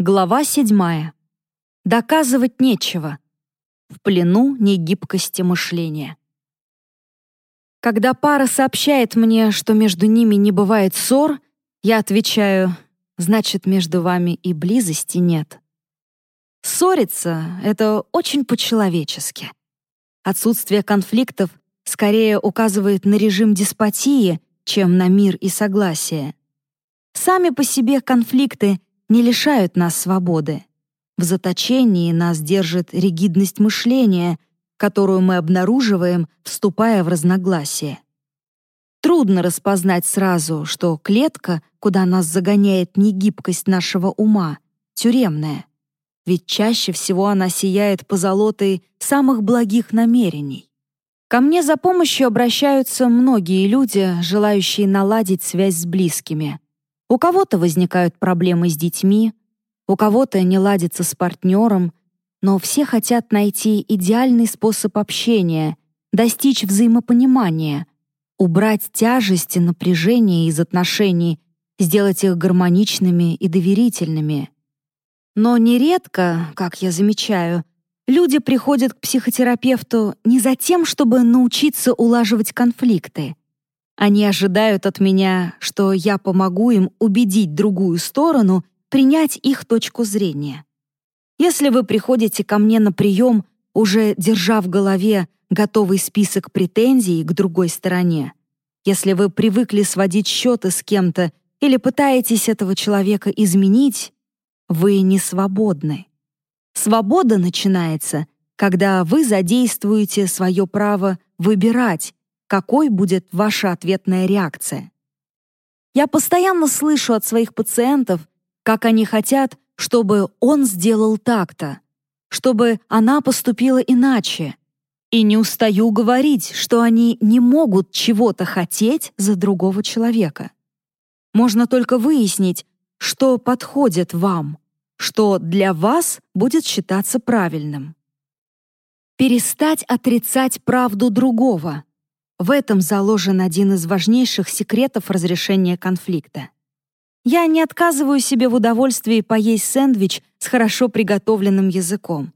Глава седьмая. Доказывать нечего. В плену негибкости мышления. Когда пара сообщает мне, что между ними не бывает ссор, я отвечаю, значит, между вами и близости нет. Ссориться — это очень по-человечески. Отсутствие конфликтов скорее указывает на режим деспотии, чем на мир и согласие. Сами по себе конфликты не лишают нас свободы. В заточении нас держит ригидность мышления, которую мы обнаруживаем, вступая в разногласие. Трудно распознать сразу, что клетка, куда нас загоняет негибкость нашего ума, тюремная. Ведь чаще всего она сияет позолотой самых благих намерений. Ко мне за помощью обращаются многие люди, желающие наладить связь с близкими. У кого-то возникают проблемы с детьми, у кого-то не ладится с партнером, но все хотят найти идеальный способ общения, достичь взаимопонимания, убрать тяжесть и напряжение из отношений, сделать их гармоничными и доверительными. Но нередко, как я замечаю, люди приходят к психотерапевту не за тем, чтобы научиться улаживать конфликты, они ожидают от меня, что я помогу им убедить другую сторону принять их точку зрения. Если вы приходите ко мне на прием, уже держа в голове готовый список претензий к другой стороне, если вы привыкли сводить счеты с кем-то или пытаетесь этого человека изменить, вы не свободны. Свобода начинается, когда вы задействуете свое право выбирать, какой будет ваша ответная реакция. Я постоянно слышу от своих пациентов, как они хотят, чтобы он сделал так-то, чтобы она поступила иначе. И не устаю говорить, что они не могут чего-то хотеть за другого человека. Можно только выяснить, что подходит вам, что для вас будет считаться правильным. Перестать отрицать правду другого — в этом заложен один из важнейших секретов разрешения конфликта. Я не отказываю себе в удовольствии поесть сэндвич с хорошо приготовленным языком,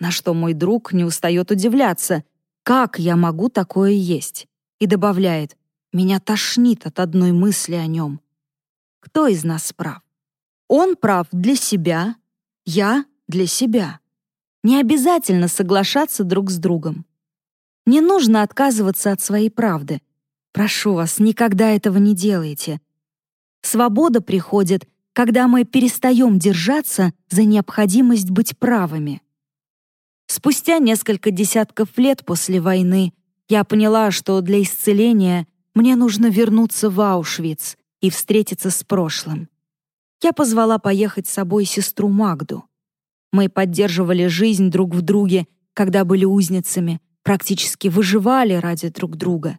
на что мой друг не устает удивляться, как я могу такое есть, и добавляет, меня тошнит от одной мысли о нем. Кто из нас прав? Он прав для себя, я для себя. Не обязательно соглашаться друг с другом. Не нужно отказываться от своей правды. Прошу вас, никогда этого не делайте. Свобода приходит, когда мы перестаем держаться за необходимость быть правыми. Спустя несколько десятков лет после войны я поняла, что для исцеления мне нужно вернуться в Аушвиц и встретиться с прошлым. Я позвала поехать с собой сестру Магду. Мы поддерживали жизнь друг в друге, когда были узницами — практически выживали ради друг друга.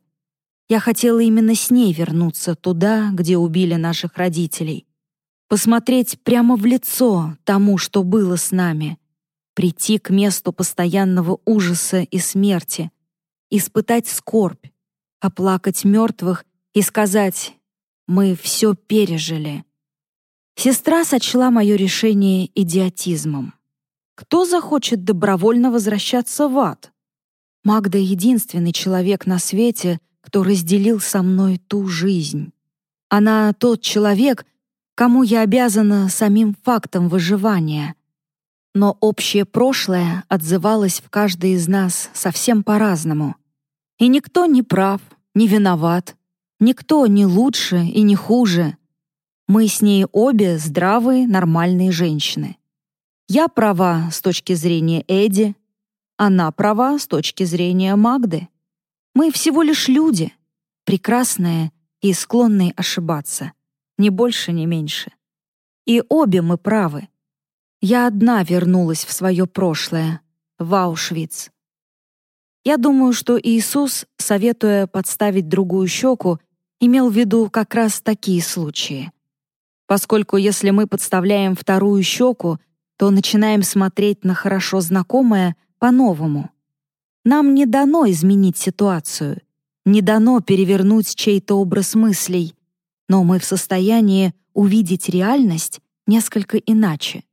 Я хотела именно с ней вернуться туда, где убили наших родителей. Посмотреть прямо в лицо тому, что было с нами. Прийти к месту постоянного ужаса и смерти. Испытать скорбь. Оплакать мертвых и сказать «Мы все пережили». Сестра сочла мое решение идиотизмом. Кто захочет добровольно возвращаться в ад? Магда — единственный человек на свете, кто разделил со мной ту жизнь. Она тот человек, кому я обязана самим фактом выживания. Но общее прошлое отзывалось в каждой из нас совсем по-разному. И никто не прав, не виноват, никто не лучше и не хуже. Мы с ней обе здравые, нормальные женщины. Я права с точки зрения Эдди, она права с точки зрения Магды. Мы всего лишь люди, прекрасные и склонные ошибаться. Ни больше, ни меньше. И обе мы правы. Я одна вернулась в свое прошлое, в Аушвиц. Я думаю, что Иисус, советуя подставить другую щеку, имел в виду как раз такие случаи. Поскольку если мы подставляем вторую щеку, то начинаем смотреть на хорошо знакомое по-новому. Нам не дано изменить ситуацию, не дано перевернуть чей-то образ мыслей, но мы в состоянии увидеть реальность несколько иначе.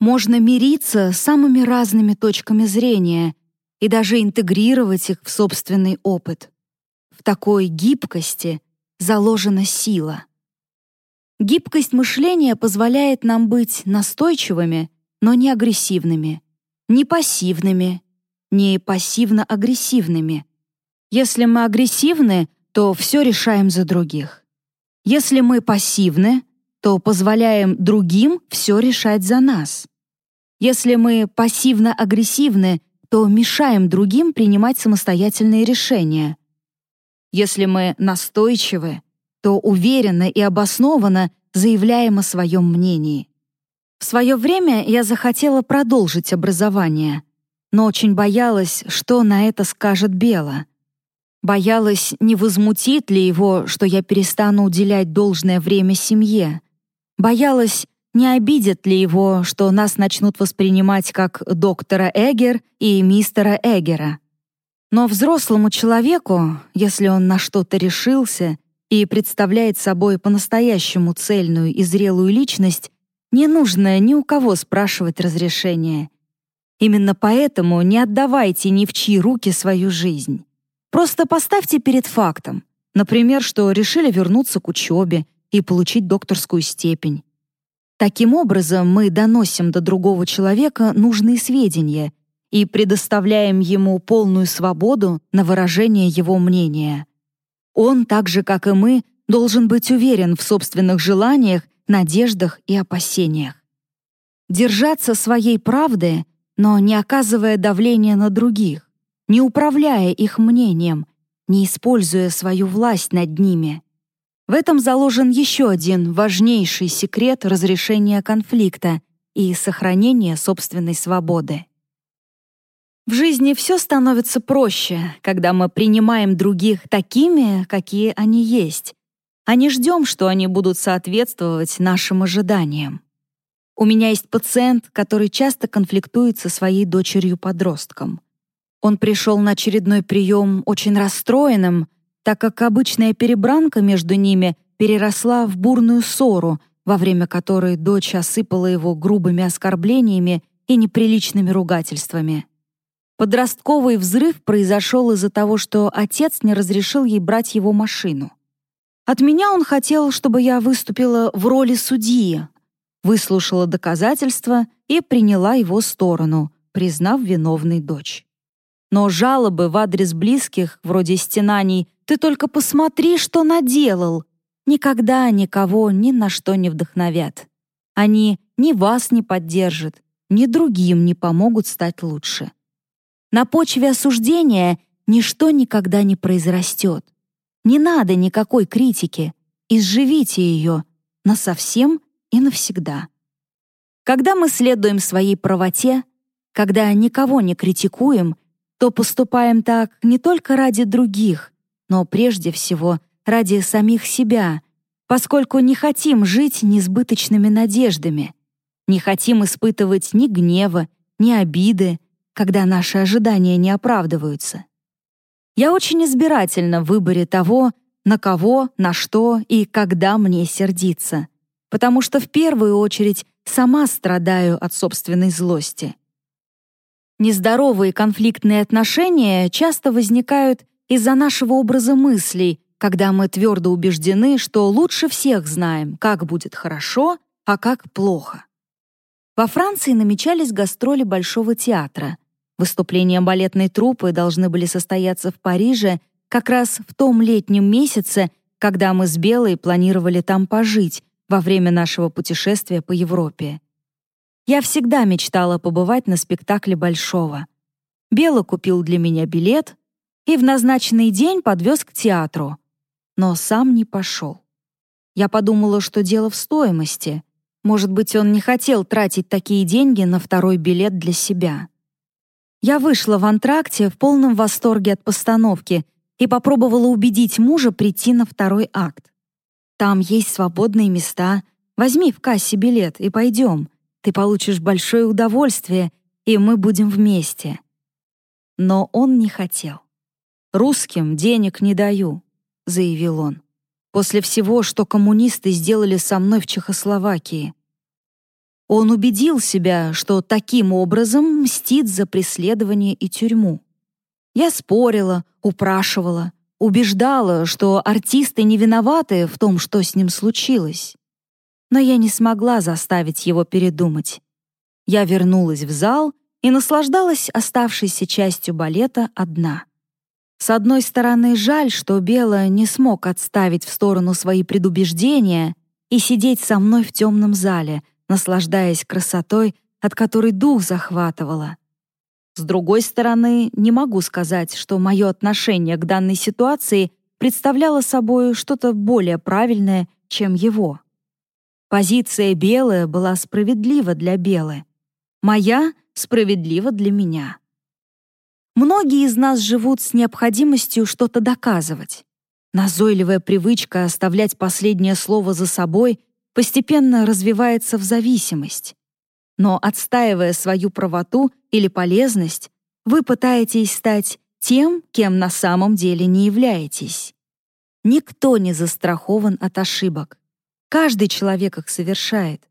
Можно мириться с самыми разными точками зрения и даже интегрировать их в собственный опыт. В такой гибкости заложена сила. Гибкость мышления позволяет нам быть настойчивыми, но не агрессивными, не пассивными, не пассивно-агрессивными. Если мы агрессивны, то все решаем за других. Если мы пассивны, то позволяем другим все решать за нас. Если мы пассивно-агрессивны, то мешаем другим принимать самостоятельные решения. Если мы настойчивы, то уверенно и обоснованно заявляем о своем мнении. В свое время я захотела продолжить образование, но очень боялась, что на это скажет Бела. Боялась, не возмутит ли его, что я перестану уделять должное время семье. Боялась, не обидят ли его, что нас начнут воспринимать как доктора Эгер и мистера Эгера. Но взрослому человеку, если он на что-то решился и представляет собой по-настоящему цельную и зрелую личность, не нужно ни у кого спрашивать разрешения. Именно поэтому не отдавайте ни в чьи руки свою жизнь. Просто поставьте перед фактом, например, что решили вернуться к учебе и получить докторскую степень. Таким образом, мы доносим до другого человека нужные сведения и предоставляем ему полную свободу на выражение его мнения. Он, так же как и мы, должен быть уверен в собственных желаниях, надеждах и опасениях. Держаться своей правды, но не оказывая давления на других, не управляя их мнением, не используя свою власть над ними. В этом заложен еще один важнейший секрет разрешения конфликта и сохранения собственной свободы. В жизни все становится проще, когда мы принимаем других такими, какие они есть, а не ждем, что они будут соответствовать нашим ожиданиям. У меня есть пациент, который часто конфликтует со своей дочерью-подростком. Он пришел на очередной прием очень расстроенным, так как обычная перебранка между ними переросла в бурную ссору, во время которой дочь осыпала его грубыми оскорблениями и неприличными ругательствами. Подростковый взрыв произошел из-за того, что отец не разрешил ей брать его машину. От меня он хотел, чтобы я выступила в роли судьи, выслушала доказательства и приняла его сторону, признав виновной дочь. Но жалобы в адрес близких, вроде стенаний «ты только посмотри, что наделал», никогда никого ни на что не вдохновят. Они ни вас не поддержат, ни другим не помогут стать лучше. На почве осуждения ничто никогда не произрастет. Не надо никакой критики. Изживите ее насовсем и навсегда. Когда мы следуем своей правоте, когда никого не критикуем, то поступаем так не только ради других, но прежде всего ради самих себя, поскольку не хотим жить несбыточными надеждами, не хотим испытывать ни гнева, ни обиды, когда наши ожидания не оправдываются. Я очень избирательна в выборе того, на кого, на что и когда мне сердиться, потому что в первую очередь сама страдаю от собственной злости. Нездоровые конфликтные отношения часто возникают из-за нашего образа мыслей, когда мы твердо убеждены, что лучше всех знаем, как будет хорошо, а как плохо. Во Франции намечались гастроли Большого театра, Выступления балетной труппы должны были состояться в Париже как раз в том летнем месяце, когда мы с Белой планировали там пожить во время нашего путешествия по Европе. Я всегда мечтала побывать на спектакле Большого. Бела купил для меня билет и в назначенный день подвез к театру, но сам не пошел. Я подумала, что дело в стоимости. Может быть, он не хотел тратить такие деньги на второй билет для себя. Я вышла в антракте в полном восторге от постановки и попробовала убедить мужа прийти на второй акт. «Там есть свободные места. Возьми в кассе билет и пойдем. Ты получишь большое удовольствие, и мы будем вместе». Но он не хотел. «Русским денег не даю», — заявил он. «После всего, что коммунисты сделали со мной в Чехословакии». Он убедил себя, что таким образом мстит за преследование и тюрьму. Я спорила, упрашивала, убеждала, что артисты не виноваты в том, что с ним случилось. Но я не смогла заставить его передумать. Я вернулась в зал и наслаждалась оставшейся частью балета одна. С одной стороны, жаль, что Бела не смог отставить в сторону свои предубеждения и сидеть со мной в темном зале, наслаждаясь красотой, от которой дух захватывала. С другой стороны, не могу сказать, что мое отношение к данной ситуации представляло собой что-то более правильное, чем его. Позиция Белая была справедлива для Белы. Моя — справедлива для меня. Многие из нас живут с необходимостью что-то доказывать. Назойливая привычка оставлять последнее слово за собой постепенно развивается в зависимость. Но отстаивая свою правоту или полезность, вы пытаетесь стать тем, кем на самом деле не являетесь. Никто не застрахован от ошибок. Каждый человек их совершает.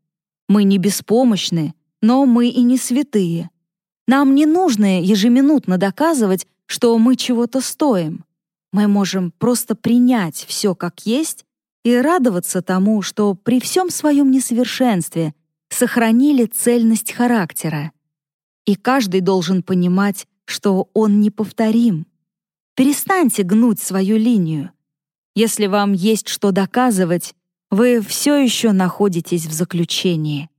Мы не беспомощны, но мы и не святые. Нам не нужно ежеминутно доказывать, что мы чего-то стоим. Мы можем просто принять все как есть и радоваться тому, что при всем своем несовершенстве сохранили цельность характера. И каждый должен понимать, что он неповторим. Перестаньте гнуть свою линию. Если вам есть что доказывать, вы все еще находитесь в заключении.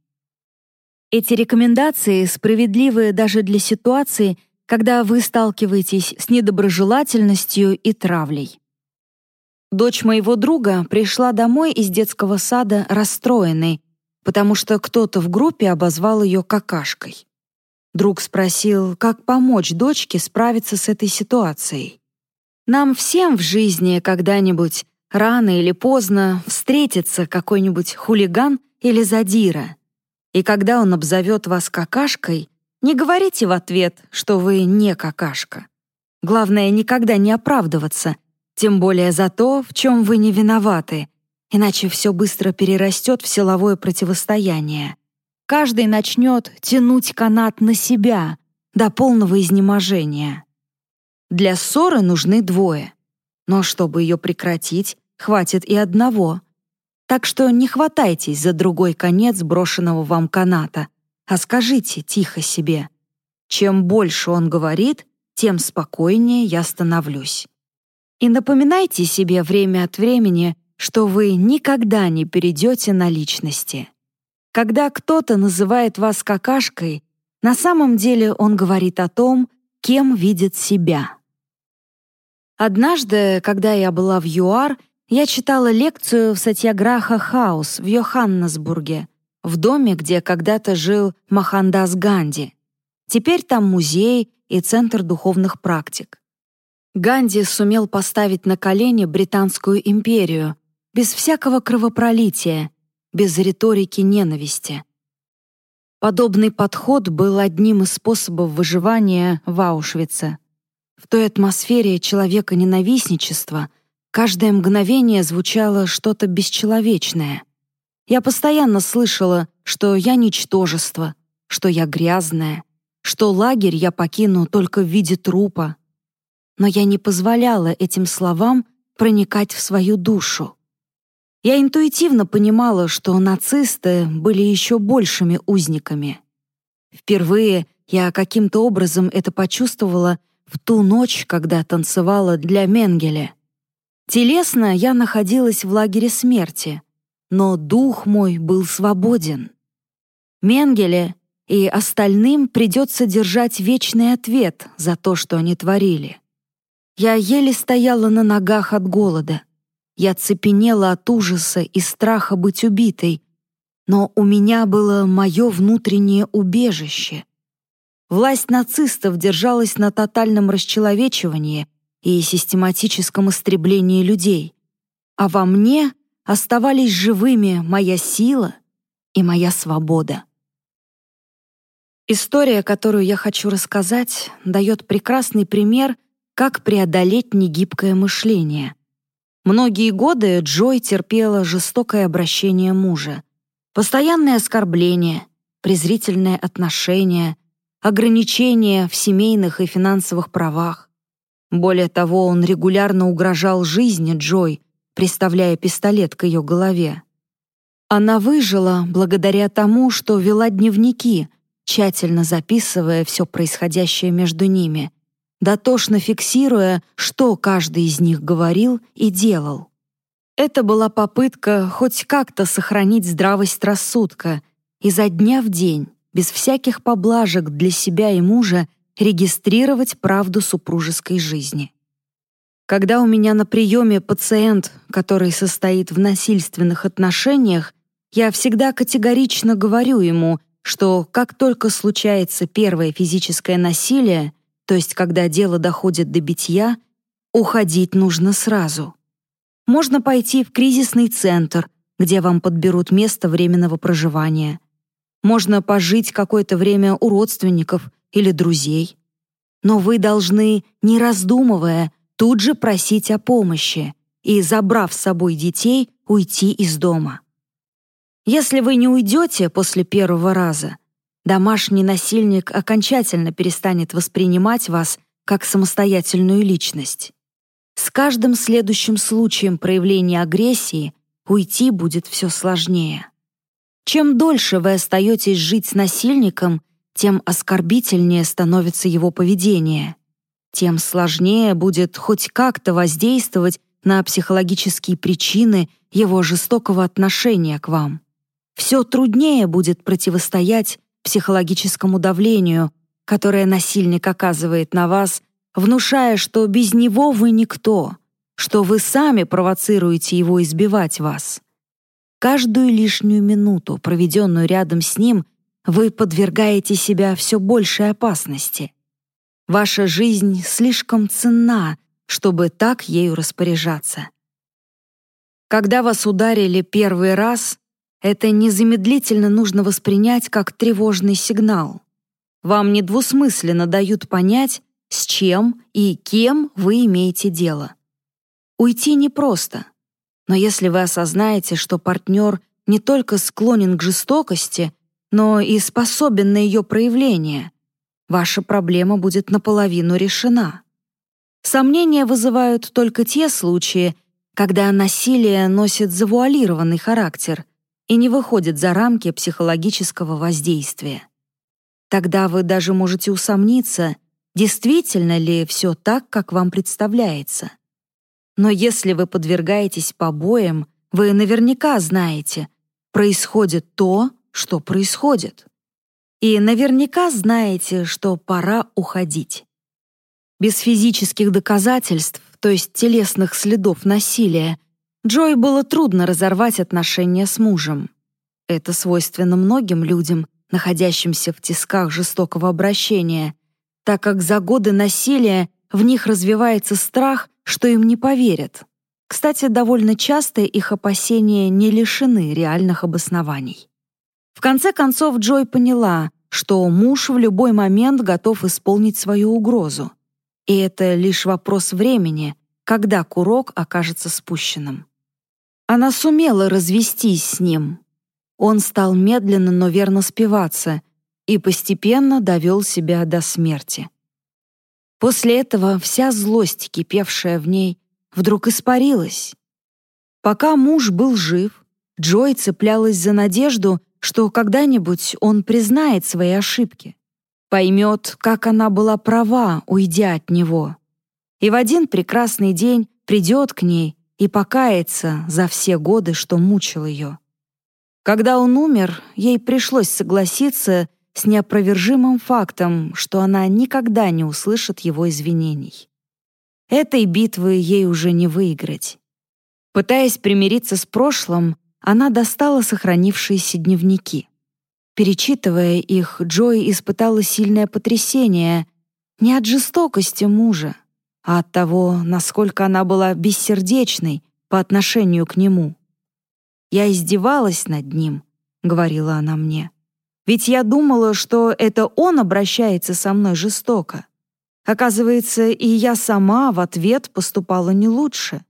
Эти рекомендации справедливы даже для ситуации, когда вы сталкиваетесь с недоброжелательностью и травлей. Дочь моего друга пришла домой из детского сада расстроенной, потому что кто-то в группе обозвал ее какашкой. Друг спросил, как помочь дочке справиться с этой ситуацией. Нам всем в жизни когда-нибудь, рано или поздно, встретится какой-нибудь хулиган или задира. И когда он обзовет вас какашкой, не говорите в ответ, что вы не какашка. Главное, никогда не оправдываться, тем более за то, в чем вы не виноваты, иначе все быстро перерастет в силовое противостояние. Каждый начнет тянуть канат на себя до полного изнеможения. Для ссоры нужны двое, но чтобы ее прекратить, хватит и одного. Так что не хватайтесь за другой конец брошенного вам каната, а скажите тихо себе. Чем больше он говорит, тем спокойнее я становлюсь. И напоминайте себе время от времени, что вы никогда не перейдете на личности. Когда кто-то называет вас какашкой, на самом деле он говорит о том, кем видит себя. Однажды, когда я была в ЮАР, я читала лекцию в Сатьяграха Хаус в Йоханнесбурге, в доме, где когда-то жил Махандас Ганди. Теперь там музей и центр духовных практик. Ганди сумел поставить на колени Британскую империю, без всякого кровопролития, без риторики ненависти. Подобный подход был одним из способов выживания в Аушвице. В той атмосфере человека-ненавистничества каждое мгновение звучало что-то бесчеловечное. Я постоянно слышала, что я ничтожество, что я грязная, что лагерь я покину только в виде трупа. Но я не позволяла этим словам проникать в свою душу. Я интуитивно понимала, что нацисты были еще большими узниками. Впервые я каким-то образом это почувствовала в ту ночь, когда танцевала для Менгеля. Телесно я находилась в лагере смерти, но дух мой был свободен. Менгеле и остальным придется держать вечный ответ за то, что они творили. Я еле стояла на ногах от голода. Я цепенела от ужаса и страха быть убитой, но у меня было мое внутреннее убежище. Власть нацистов держалась на тотальном расчеловечивании и систематическом истреблении людей, а во мне оставались живыми моя сила и моя свобода. История, которую я хочу рассказать, дает прекрасный пример, как преодолеть негибкое мышление. Многие годы Джой терпела жестокое обращение мужа. Постоянные оскорбления, презрительное отношение, ограничения в семейных и финансовых правах. Более того, он регулярно угрожал жизни Джой, приставляя пистолет к ее голове. Она выжила благодаря тому, что вела дневники, тщательно записывая все происходящее между ними, дотошно фиксируя, что каждый из них говорил и делал. Это была попытка хоть как-то сохранить здравость рассудка изо дня в день, без всяких поблажек для себя и мужа, регистрировать правду супружеской жизни. Когда у меня на приеме пациент, который состоит в насильственных отношениях, я всегда категорично говорю ему, что как только случается первое физическое насилие, то есть когда дело доходит до битья, уходить нужно сразу. Можно пойти в кризисный центр, где вам подберут место временного проживания. Можно пожить какое-то время у родственников или друзей. Но вы должны, не раздумывая, тут же просить о помощи и, забрав с собой детей, уйти из дома. Если вы не уйдете после первого раза, домашний насильник окончательно перестанет воспринимать вас как самостоятельную личность. С каждым следующим случаем проявления агрессии уйти будет все сложнее. Чем дольше вы остаетесь жить с насильником, тем оскорбительнее становится его поведение, тем сложнее будет хоть как-то воздействовать на психологические причины его жестокого отношения к вам все труднее будет противостоять психологическому давлению, которое насильник оказывает на вас, внушая, что без него вы никто, что вы сами провоцируете его избивать вас. Каждую лишнюю минуту, проведенную рядом с ним, вы подвергаете себя все большей опасности. Ваша жизнь слишком ценна, чтобы так ею распоряжаться. Когда вас ударили первый раз, это незамедлительно нужно воспринять как тревожный сигнал. Вам недвусмысленно дают понять, с чем и кем вы имеете дело. Уйти непросто, но если вы осознаете, что партнер не только склонен к жестокости, но и способен на ее проявление, ваша проблема будет наполовину решена. Сомнения вызывают только те случаи, когда насилие носит завуалированный характер — и не выходит за рамки психологического воздействия. Тогда вы даже можете усомниться, действительно ли все так, как вам представляется. Но если вы подвергаетесь побоям, вы наверняка знаете, происходит то, что происходит. И наверняка знаете, что пора уходить. Без физических доказательств, то есть телесных следов насилия, Джой было трудно разорвать отношения с мужем. Это свойственно многим людям, находящимся в тисках жестокого обращения, так как за годы насилия в них развивается страх, что им не поверят. Кстати, довольно часто их опасения не лишены реальных обоснований. В конце концов Джой поняла, что муж в любой момент готов исполнить свою угрозу. И это лишь вопрос времени, когда курок окажется спущенным. Она сумела развестись с ним. Он стал медленно, но верно спиваться и постепенно довел себя до смерти. После этого вся злость, кипевшая в ней, вдруг испарилась. Пока муж был жив, Джой цеплялась за надежду, что когда-нибудь он признает свои ошибки, поймет, как она была права, уйдя от него. И в один прекрасный день придет к ней и покаяться за все годы, что мучил ее. Когда он умер, ей пришлось согласиться с неопровержимым фактом, что она никогда не услышит его извинений. Этой битвы ей уже не выиграть. Пытаясь примириться с прошлым, она достала сохранившиеся дневники. Перечитывая их, Джой испытала сильное потрясение не от жестокости мужа, а от того, насколько она была бессердечной по отношению к нему. «Я издевалась над ним», — говорила она мне. «Ведь я думала, что это он обращается со мной жестоко. Оказывается, и я сама в ответ поступала не лучше.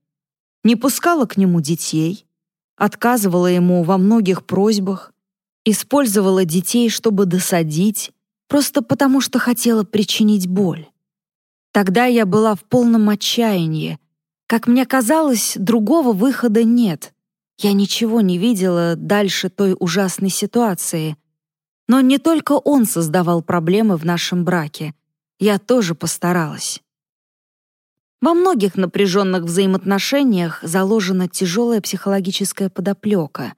Не пускала к нему детей, отказывала ему во многих просьбах, Использовала детей, чтобы досадить, просто потому что хотела причинить боль. Тогда я была в полном отчаянии. Как мне казалось, другого выхода нет. Я ничего не видела дальше той ужасной ситуации. Но не только он создавал проблемы в нашем браке. Я тоже постаралась. Во многих напряженных взаимоотношениях заложена тяжелая психологическая подоплека.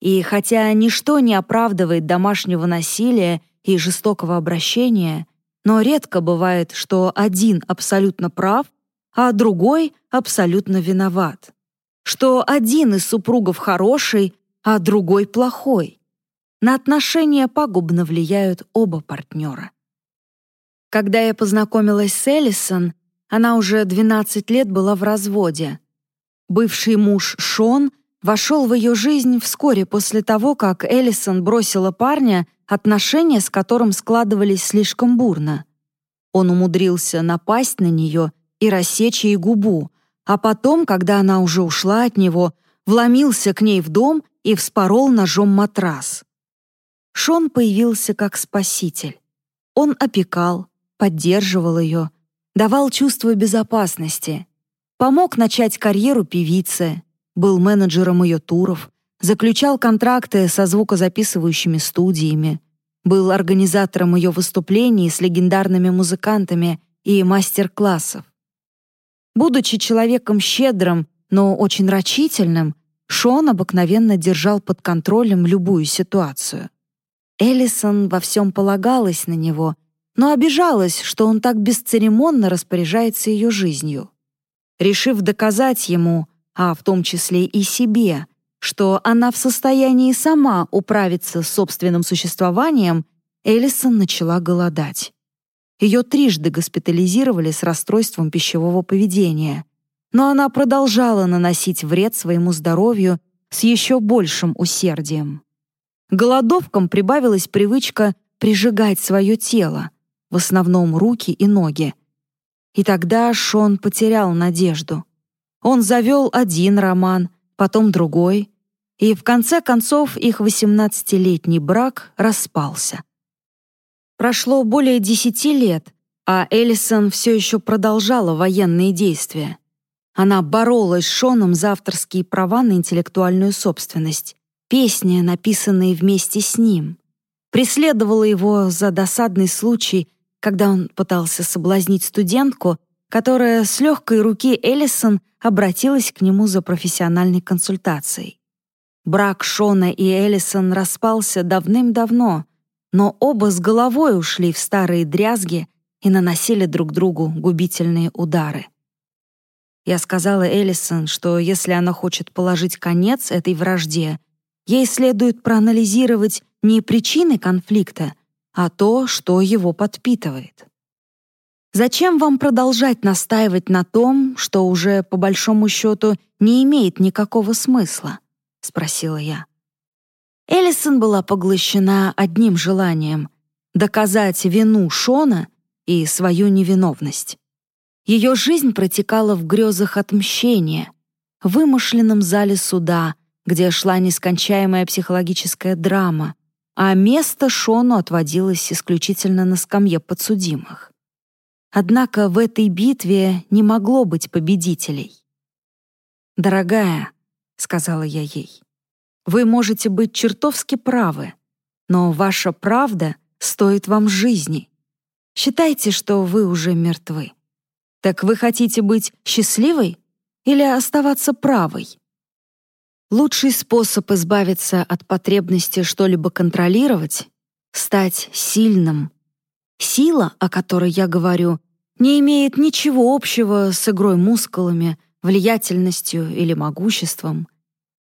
И хотя ничто не оправдывает домашнего насилия и жестокого обращения, но редко бывает, что один абсолютно прав, а другой абсолютно виноват. Что один из супругов хороший, а другой плохой. На отношения пагубно влияют оба партнера. Когда я познакомилась с Эллисон, она уже 12 лет была в разводе. Бывший муж Шон вошел в ее жизнь вскоре после того, как Эллисон бросила парня, отношения с которым складывались слишком бурно. Он умудрился напасть на нее и рассечь ей губу, а потом, когда она уже ушла от него, вломился к ней в дом и вспорол ножом матрас. Шон появился как спаситель. Он опекал, поддерживал ее, давал чувство безопасности, помог начать карьеру певицы, был менеджером ее туров, заключал контракты со звукозаписывающими студиями, был организатором ее выступлений с легендарными музыкантами и мастер-классов. Будучи человеком щедрым, но очень рачительным, Шон обыкновенно держал под контролем любую ситуацию. Эллисон во всем полагалась на него но обижалась, что он так бесцеремонно распоряжается ее жизнью. Решив доказать ему, а в том числе и себе, что она в состоянии сама управиться с собственным существованием, Элисон начала голодать. Ее трижды госпитализировали с расстройством пищевого поведения, но она продолжала наносить вред своему здоровью с еще большим усердием. Голодовкам прибавилась привычка прижигать свое тело, в основном руки и ноги. И тогда Шон потерял надежду. Он завел один роман, потом другой, и в конце концов их 18-летний брак распался. Прошло более десяти лет, а Эллисон все еще продолжала военные действия. Она боролась с Шоном за авторские права на интеллектуальную собственность, песни, написанные вместе с ним. Преследовала его за досадный случай когда он пытался соблазнить студентку, которая с легкой руки Эллисон обратилась к нему за профессиональной консультацией. Брак Шона и Эллисон распался давным-давно, но оба с головой ушли в старые дрязги и наносили друг другу губительные удары. Я сказала Эллисон, что если она хочет положить конец этой вражде, ей следует проанализировать не причины конфликта, а то, что его подпитывает. Зачем вам продолжать настаивать на том, что уже по большому счету не имеет никакого смысла? спросила я. Эллисон была поглощена одним желанием — доказать вину Шона и свою невиновность. Ее жизнь протекала в грезах отмщения, в вымышленном зале суда, где шла нескончаемая психологическая драма, а место Шону отводилось исключительно на скамье подсудимых. Однако в этой битве не могло быть победителей. «Дорогая», — сказала я ей, — «вы можете быть чертовски правы, но ваша правда стоит вам жизни. Считайте, что вы уже мертвы. Так вы хотите быть счастливой или оставаться правой?» Лучший способ избавиться от потребности что-либо контролировать — стать сильным. Сила, о которой я говорю, не имеет ничего общего с игрой мускулами, влиятельностью или могуществом.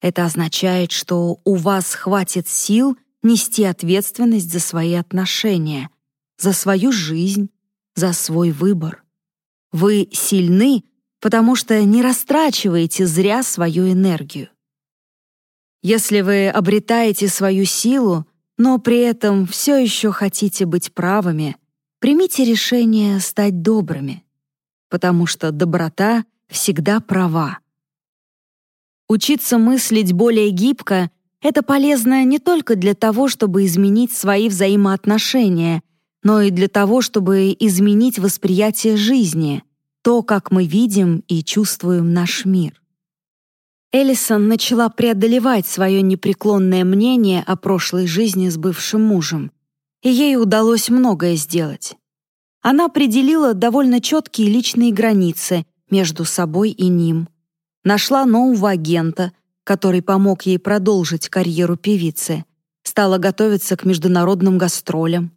Это означает, что у вас хватит сил нести ответственность за свои отношения, за свою жизнь, за свой выбор. Вы сильны, потому что не растрачиваете зря свою энергию. Если вы обретаете свою силу, но при этом все еще хотите быть правыми, примите решение стать добрыми, потому что доброта всегда права. Учиться мыслить более гибко это полезно не только для того, чтобы изменить свои взаимоотношения, но и для того, чтобы изменить восприятие жизни, то, как мы видим и чувствуем наш мир. Эллисон начала преодолевать свое непреклонное мнение о прошлой жизни с бывшим мужем, и ей удалось многое сделать. Она определила довольно четкие личные границы между собой и ним, нашла нового агента, который помог ей продолжить карьеру певицы, стала готовиться к международным гастролям.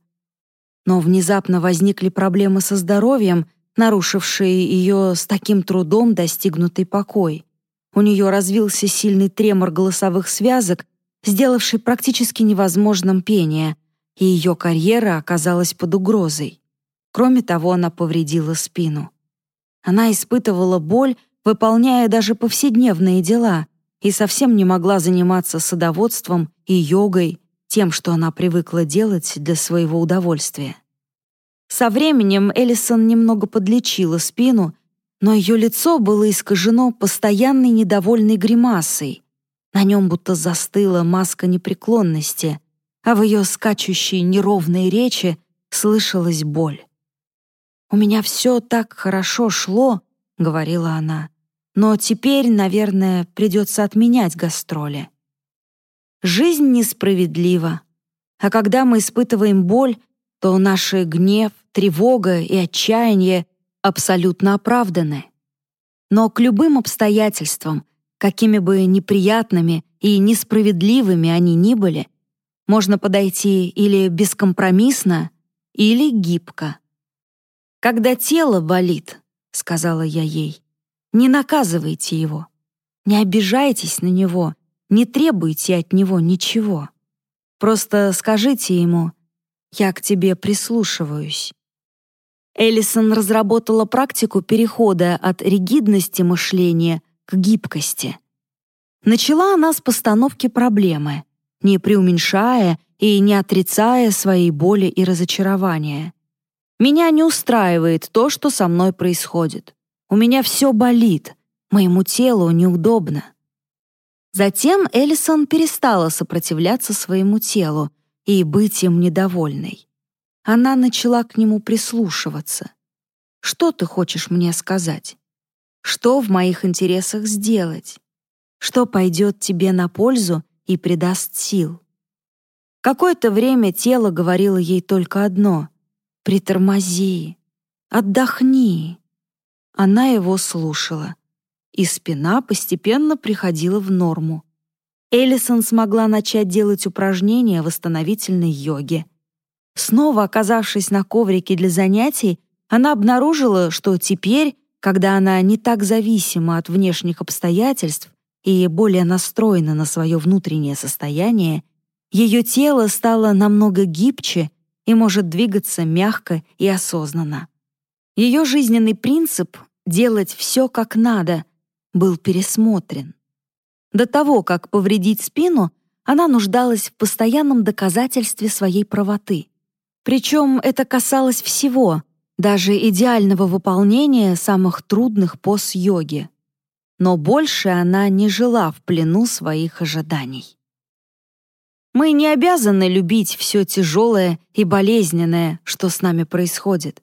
Но внезапно возникли проблемы со здоровьем, нарушившие ее с таким трудом достигнутый покой. У нее развился сильный тремор голосовых связок, сделавший практически невозможным пение, и ее карьера оказалась под угрозой. Кроме того, она повредила спину. Она испытывала боль, выполняя даже повседневные дела, и совсем не могла заниматься садоводством и йогой, тем, что она привыкла делать для своего удовольствия. Со временем Эллисон немного подлечила спину но ее лицо было искажено постоянной недовольной гримасой. На нем будто застыла маска непреклонности, а в ее скачущей неровной речи слышалась боль. «У меня все так хорошо шло», — говорила она, «но теперь, наверное, придется отменять гастроли». Жизнь несправедлива, а когда мы испытываем боль, то наши гнев, тревога и отчаяние абсолютно оправданы. Но к любым обстоятельствам, какими бы неприятными и несправедливыми они ни были, можно подойти или бескомпромиссно, или гибко. «Когда тело болит», — сказала я ей, — «не наказывайте его, не обижайтесь на него, не требуйте от него ничего. Просто скажите ему, я к тебе прислушиваюсь. Эллисон разработала практику перехода от ригидности мышления к гибкости. Начала она с постановки проблемы, не преуменьшая и не отрицая своей боли и разочарования. «Меня не устраивает то, что со мной происходит. У меня все болит, моему телу неудобно». Затем Эллисон перестала сопротивляться своему телу и быть им недовольной она начала к нему прислушиваться. «Что ты хочешь мне сказать? Что в моих интересах сделать? Что пойдет тебе на пользу и придаст сил?» Какое-то время тело говорило ей только одно — «Притормози, отдохни». Она его слушала, и спина постепенно приходила в норму. Эллисон смогла начать делать упражнения восстановительной йоги — Снова оказавшись на коврике для занятий, она обнаружила, что теперь, когда она не так зависима от внешних обстоятельств и более настроена на свое внутреннее состояние, ее тело стало намного гибче и может двигаться мягко и осознанно. Ее жизненный принцип «делать все как надо» был пересмотрен. До того, как повредить спину, она нуждалась в постоянном доказательстве своей правоты. Причем это касалось всего, даже идеального выполнения самых трудных поз йоги. Но больше она не жила в плену своих ожиданий. Мы не обязаны любить все тяжелое и болезненное, что с нами происходит.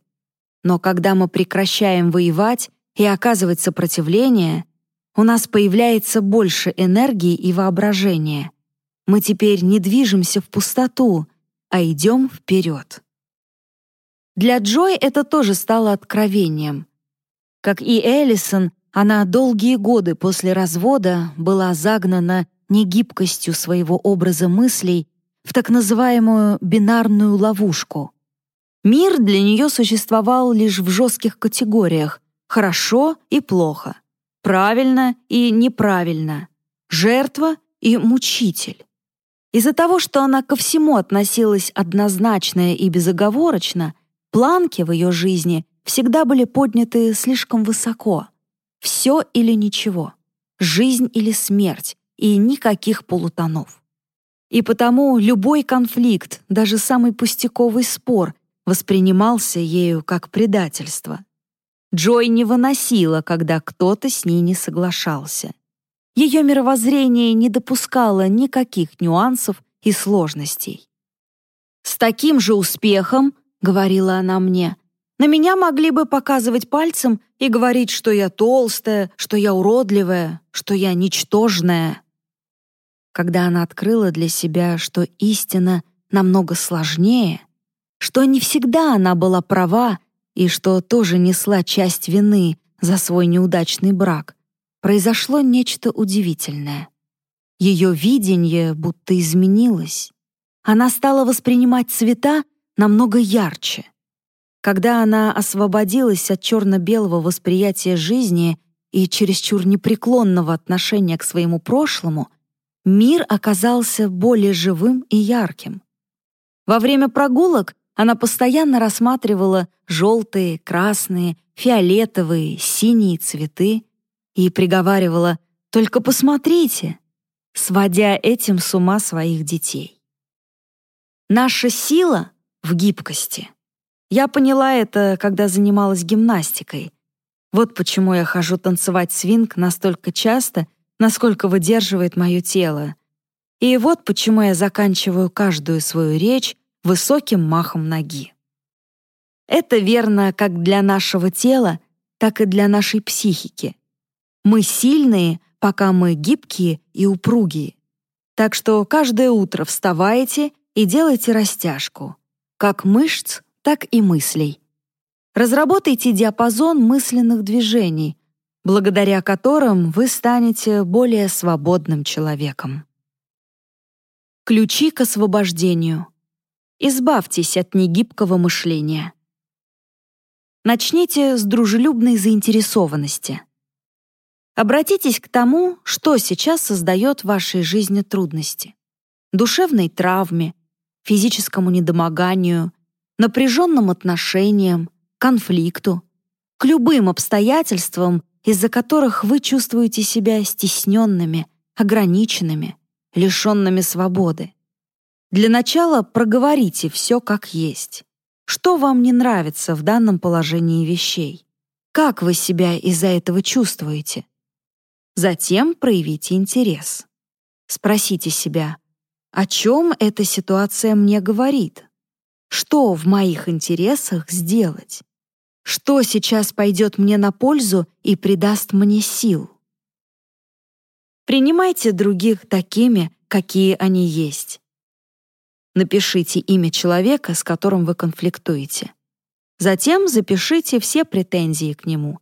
Но когда мы прекращаем воевать и оказывать сопротивление, у нас появляется больше энергии и воображения. Мы теперь не движемся в пустоту, а идем вперед. Для Джой это тоже стало откровением. Как и Эллисон, она долгие годы после развода была загнана негибкостью своего образа мыслей в так называемую бинарную ловушку. Мир для нее существовал лишь в жестких категориях «хорошо» и «плохо», «правильно» и «неправильно», «жертва» и «мучитель». Из-за того, что она ко всему относилась однозначно и безоговорочно, планки в ее жизни всегда были подняты слишком высоко. Все или ничего, жизнь или смерть, и никаких полутонов. И потому любой конфликт, даже самый пустяковый спор, воспринимался ею как предательство. Джой не выносила, когда кто-то с ней не соглашался. Ее мировоззрение не допускало никаких нюансов и сложностей. «С таким же успехом», — говорила она мне, «на меня могли бы показывать пальцем и говорить, что я толстая, что я уродливая, что я ничтожная». Когда она открыла для себя, что истина намного сложнее, что не всегда она была права и что тоже несла часть вины за свой неудачный брак, произошло нечто удивительное. Ее видение будто изменилось. Она стала воспринимать цвета намного ярче. Когда она освободилась от черно-белого восприятия жизни и чересчур непреклонного отношения к своему прошлому, мир оказался более живым и ярким. Во время прогулок она постоянно рассматривала желтые, красные, фиолетовые, синие цветы и приговаривала «Только посмотрите!», сводя этим с ума своих детей. Наша сила в гибкости. Я поняла это, когда занималась гимнастикой. Вот почему я хожу танцевать свинг настолько часто, насколько выдерживает мое тело. И вот почему я заканчиваю каждую свою речь высоким махом ноги. Это верно как для нашего тела, так и для нашей психики. Мы сильные, пока мы гибкие и упругие. Так что каждое утро вставайте и делайте растяжку, как мышц, так и мыслей. Разработайте диапазон мысленных движений, благодаря которым вы станете более свободным человеком. Ключи к освобождению. Избавьтесь от негибкого мышления. Начните с дружелюбной заинтересованности. Обратитесь к тому, что сейчас создает в вашей жизни трудности. Душевной травме, физическому недомоганию, напряженным отношениям, конфликту, к любым обстоятельствам, из-за которых вы чувствуете себя стесненными, ограниченными, лишенными свободы. Для начала проговорите все как есть. Что вам не нравится в данном положении вещей? Как вы себя из-за этого чувствуете? Затем проявите интерес. Спросите себя, о чем эта ситуация мне говорит? Что в моих интересах сделать? Что сейчас пойдет мне на пользу и придаст мне сил? Принимайте других такими, какие они есть. Напишите имя человека, с которым вы конфликтуете. Затем запишите все претензии к нему.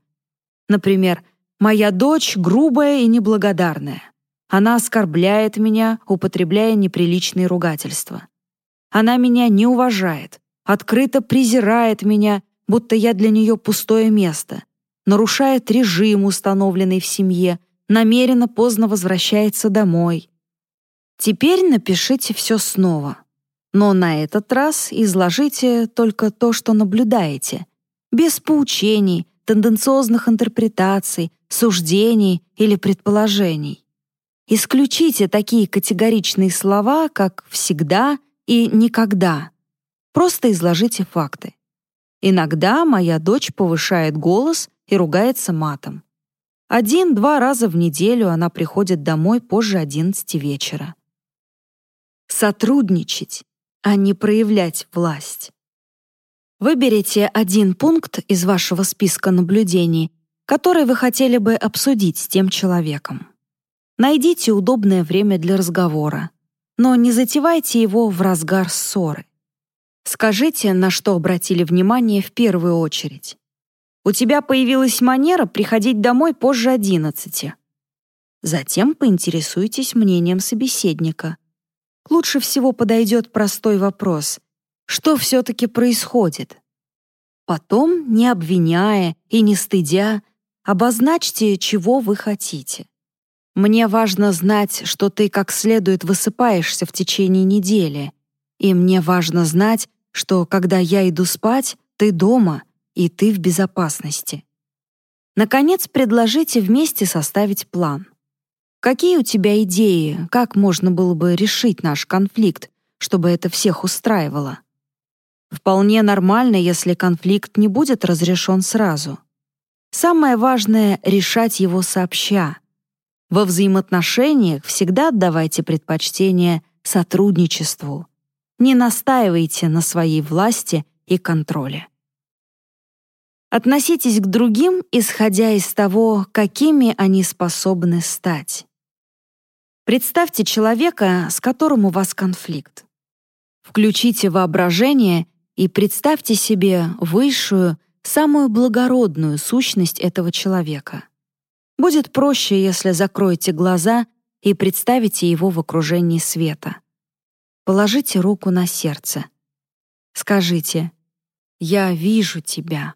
Например, «Моя дочь грубая и неблагодарная. Она оскорбляет меня, употребляя неприличные ругательства. Она меня не уважает, открыто презирает меня, будто я для нее пустое место, нарушает режим, установленный в семье, намеренно поздно возвращается домой. Теперь напишите все снова. Но на этот раз изложите только то, что наблюдаете, без поучений, тенденциозных интерпретаций, суждений или предположений. Исключите такие категоричные слова, как «всегда» и «никогда». Просто изложите факты. Иногда моя дочь повышает голос и ругается матом. Один-два раза в неделю она приходит домой позже 11 вечера. Сотрудничать а не проявлять власть. Выберите один пункт из вашего списка наблюдений, который вы хотели бы обсудить с тем человеком. Найдите удобное время для разговора, но не затевайте его в разгар ссоры. Скажите, на что обратили внимание в первую очередь. У тебя появилась манера приходить домой позже одиннадцати. Затем поинтересуйтесь мнением собеседника лучше всего подойдет простой вопрос «Что все-таки происходит?». Потом, не обвиняя и не стыдя, обозначьте, чего вы хотите. Мне важно знать, что ты как следует высыпаешься в течение недели, и мне важно знать, что когда я иду спать, ты дома, и ты в безопасности. Наконец, предложите вместе составить план. Какие у тебя идеи, как можно было бы решить наш конфликт, чтобы это всех устраивало? Вполне нормально, если конфликт не будет разрешен сразу. Самое важное — решать его сообща. Во взаимоотношениях всегда отдавайте предпочтение сотрудничеству. Не настаивайте на своей власти и контроле. Относитесь к другим, исходя из того, какими они способны стать. Представьте человека, с которым у вас конфликт. Включите воображение и представьте себе высшую, самую благородную сущность этого человека. Будет проще, если закроете глаза и представите его в окружении света. Положите руку на сердце. Скажите «Я вижу тебя».